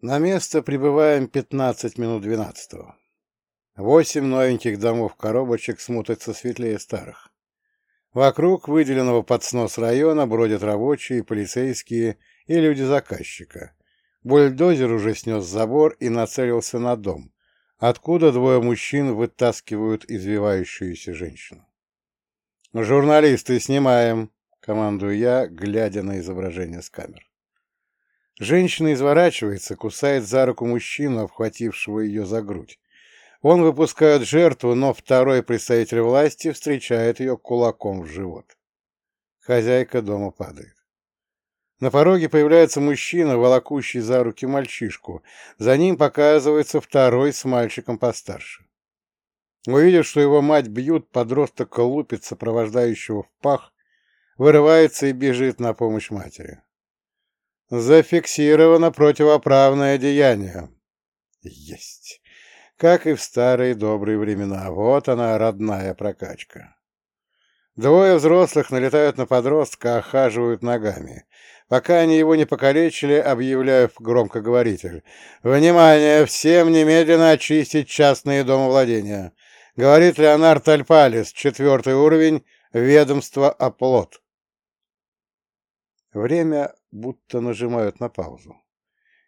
На место прибываем 15 минут 12 -го. Восемь новеньких домов-коробочек смутятся светлее старых. Вокруг выделенного под снос района бродят рабочие, полицейские и люди заказчика. Бульдозер уже снес забор и нацелился на дом, откуда двое мужчин вытаскивают извивающуюся женщину. «Журналисты, снимаем!» — командую я, глядя на изображение с камер. Женщина изворачивается, кусает за руку мужчину, обхватившего ее за грудь. Он выпускает жертву, но второй представитель власти встречает ее кулаком в живот. Хозяйка дома падает. На пороге появляется мужчина, волокущий за руки мальчишку. За ним показывается второй с мальчиком постарше. Увидев, что его мать бьют, подросток лупит сопровождающего в пах, вырывается и бежит на помощь матери. Зафиксировано противоправное деяние. Есть. Как и в старые добрые времена. Вот она, родная прокачка. Двое взрослых налетают на подростка, охаживают ногами. Пока они его не покалечили, объявляю в громкоговоритель. «Внимание! Всем немедленно очистить частные домовладения!» Говорит Леонард Альпалис, четвертый уровень, ведомство «Оплот». Время будто нажимают на паузу.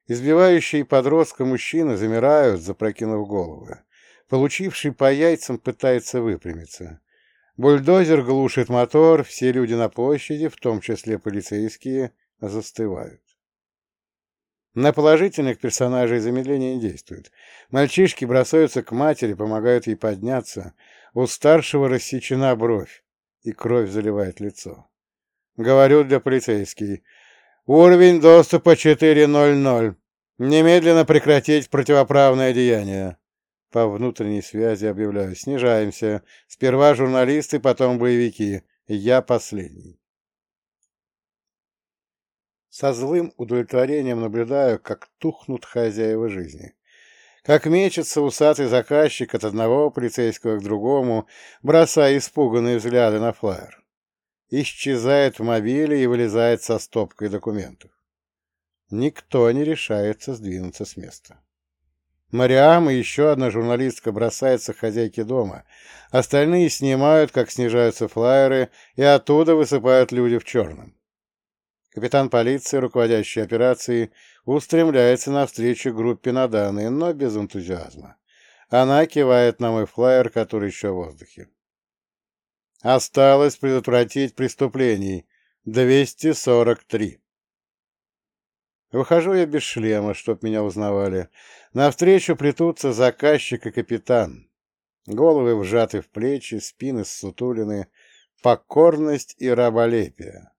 Избивающие подростка мужчины замирают, запрокинув головы. Получивший по яйцам пытается выпрямиться. Бульдозер глушит мотор, все люди на площади, в том числе полицейские, застывают. На положительных персонажей замедление не действует. Мальчишки бросаются к матери, помогают ей подняться. У старшего рассечена бровь, и кровь заливает лицо. Говорю для полицейских. Уровень доступа 4.00. Немедленно прекратить противоправное деяние. По внутренней связи объявляю. Снижаемся. Сперва журналисты, потом боевики. Я последний. Со злым удовлетворением наблюдаю, как тухнут хозяева жизни. Как мечется усатый заказчик от одного полицейского к другому, бросая испуганные взгляды на флайер исчезает в мобиле и вылезает со стопкой документов. Никто не решается сдвинуться с места. Мариам и еще одна журналистка бросается к хозяйке дома. Остальные снимают, как снижаются флайеры, и оттуда высыпают люди в черном. Капитан полиции, руководящий операцией, устремляется навстречу группе на данные, но без энтузиазма. Она кивает на мой флайер, который еще в воздухе. Осталось предотвратить преступлений. 243. Выхожу я без шлема, чтоб меня узнавали. Навстречу плетутся заказчик и капитан. Головы вжаты в плечи, спины ссутулины, покорность и раболепие.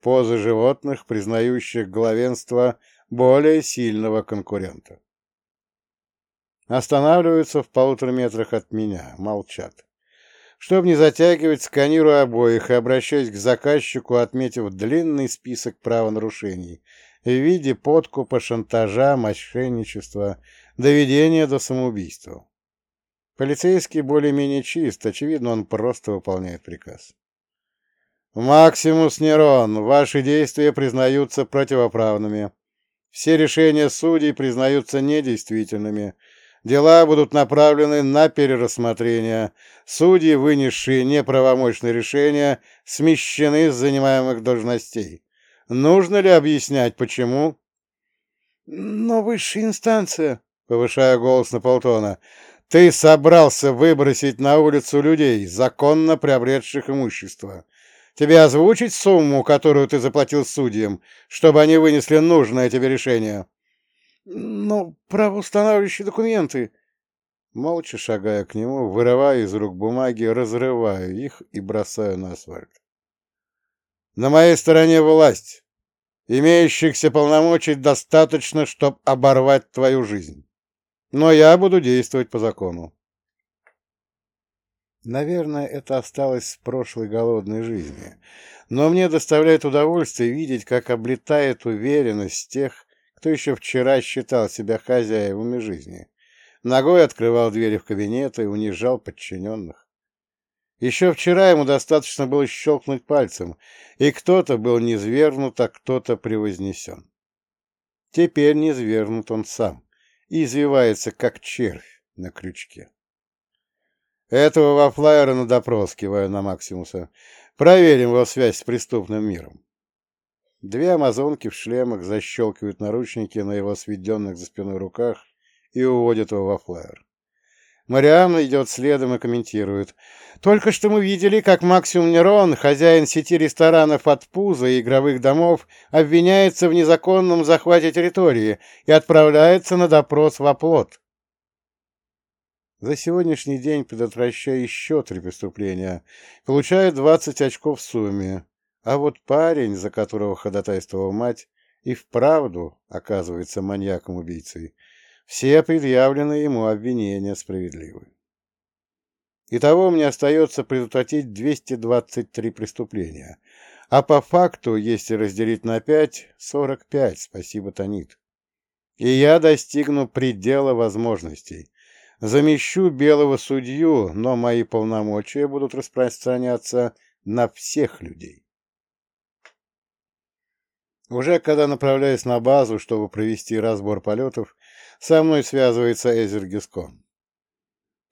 Позы животных, признающих главенство более сильного конкурента. Останавливаются в полутора метрах от меня, молчат. Чтобы не затягивать, сканирую обоих и обращаюсь к заказчику, отметив длинный список правонарушений в виде подкупа, шантажа, мошенничества, доведения до самоубийства. Полицейский более-менее чист, очевидно, он просто выполняет приказ. «Максимус Нерон, ваши действия признаются противоправными. Все решения судей признаются недействительными, Дела будут направлены на перерассмотрение. Судьи, вынесшие неправомочные решения, смещены с занимаемых должностей. Нужно ли объяснять, почему? Но высшая инстанция, повышая голос на полтона, ты собрался выбросить на улицу людей, законно приобретших имущество. Тебе озвучить сумму, которую ты заплатил судьям, чтобы они вынесли нужное тебе решение? «Ну, правоустанавливающие документы!» Молча шагая к нему, вырываю из рук бумаги, разрываю их и бросаю на асфальт. «На моей стороне власть. Имеющихся полномочий достаточно, чтобы оборвать твою жизнь. Но я буду действовать по закону». Наверное, это осталось в прошлой голодной жизни, но мне доставляет удовольствие видеть, как облетает уверенность тех, кто еще вчера считал себя хозяевами жизни. Ногой открывал двери в кабинет и унижал подчиненных. Еще вчера ему достаточно было щелкнуть пальцем, и кто-то был низвергнут, а кто-то превознесен. Теперь не свергнут он сам и извивается, как червь на крючке. Этого вафлайера на допрос, киваю на Максимуса. Проверим его связь с преступным миром. Две амазонки в шлемах защелкивают наручники на его сведенных за спиной руках и уводят его во флайер. Мариам идет следом и комментирует. «Только что мы видели, как Максим Нерон, хозяин сети ресторанов от Пуза и игровых домов, обвиняется в незаконном захвате территории и отправляется на допрос в оплот. За сегодняшний день предотвращая еще три преступления, получает 20 очков в сумме. А вот парень, за которого ходатайствовала мать, и вправду оказывается маньяком-убийцей. Все предъявленные ему обвинения справедливы. Итого мне остается предотвратить 223 преступления, а по факту, если разделить на 5, 45, спасибо, Танит. И я достигну предела возможностей. Замещу белого судью, но мои полномочия будут распространяться на всех людей. Уже когда направляюсь на базу, чтобы провести разбор полетов, со мной связывается Эзер Гискон.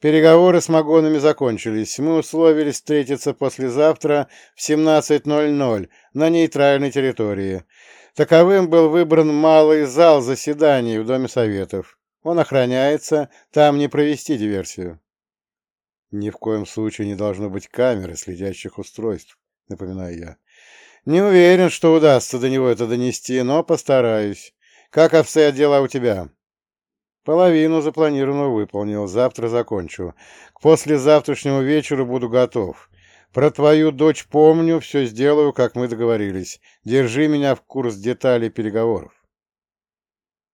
Переговоры с Магонами закончились. Мы условились встретиться послезавтра в 17.00 на нейтральной территории. Таковым был выбран малый зал заседаний в Доме Советов. Он охраняется, там не провести диверсию. Ни в коем случае не должно быть камеры, следящих устройств, напоминаю я. Не уверен, что удастся до него это донести, но постараюсь. Как обстоят дела у тебя? Половину запланированного выполнил, завтра закончу. К послезавтрашнему вечеру буду готов. Про твою дочь помню, все сделаю, как мы договорились. Держи меня в курс деталей переговоров.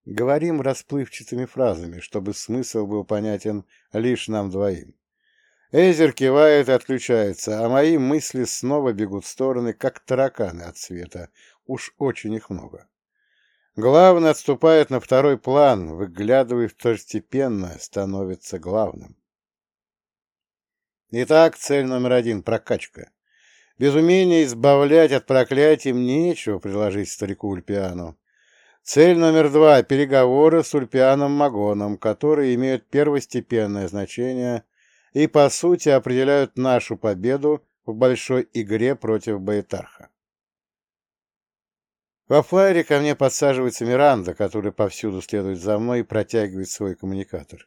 Говорим расплывчатыми фразами, чтобы смысл был понятен лишь нам двоим. Эзер кивает и отключается, а мои мысли снова бегут в стороны, как тараканы от света. Уж очень их много. Главный отступает на второй план, выглядывая второстепенно, становится главным. Итак, цель номер один — прокачка. Без умения избавлять от проклятий мне нечего предложить старику Ульпиану. Цель номер два — переговоры с Ульпианом Магоном, которые имеют первостепенное значение и, по сути, определяют нашу победу в большой игре против Баэтарха. Во флайере ко мне подсаживается Миранда, который повсюду следует за мной и протягивает свой коммуникатор.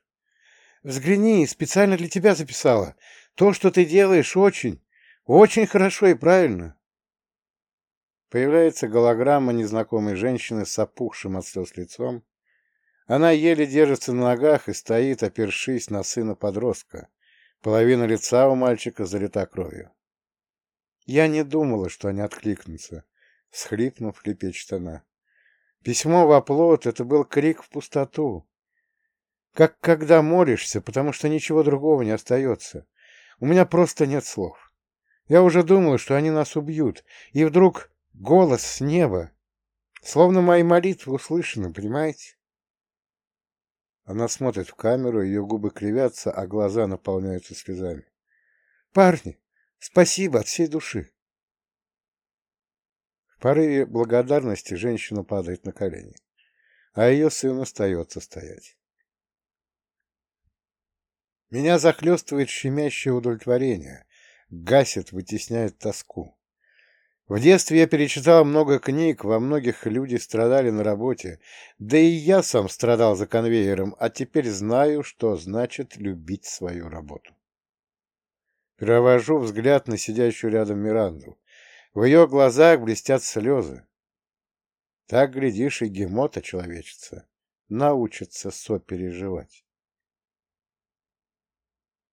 «Взгляни, специально для тебя записала. То, что ты делаешь, очень, очень хорошо и правильно». Появляется голограмма незнакомой женщины с опухшим от слез лицом. Она еле держится на ногах и стоит, опершись на сына подростка, Половина лица у мальчика залита кровью. Я не думала, что они откликнутся, — схлипнув, лепечет она. Письмо в оплот — это был крик в пустоту. Как когда молишься, потому что ничего другого не остается. У меня просто нет слов. Я уже думала, что они нас убьют, и вдруг голос с неба. Словно мои молитвы услышаны, понимаете? Она смотрит в камеру, ее губы кривятся, а глаза наполняются слезами. «Парни, спасибо от всей души!» В порыве благодарности женщина падает на колени, а ее сын остается стоять. Меня захлестывает щемящее удовлетворение, гасит, вытесняет тоску. В детстве я перечитал много книг, во многих люди страдали на работе, да и я сам страдал за конвейером, а теперь знаю, что значит любить свою работу. Перевожу взгляд на сидящую рядом Миранду. В ее глазах блестят слезы. Так, глядишь, и гемота человечица научится сопереживать.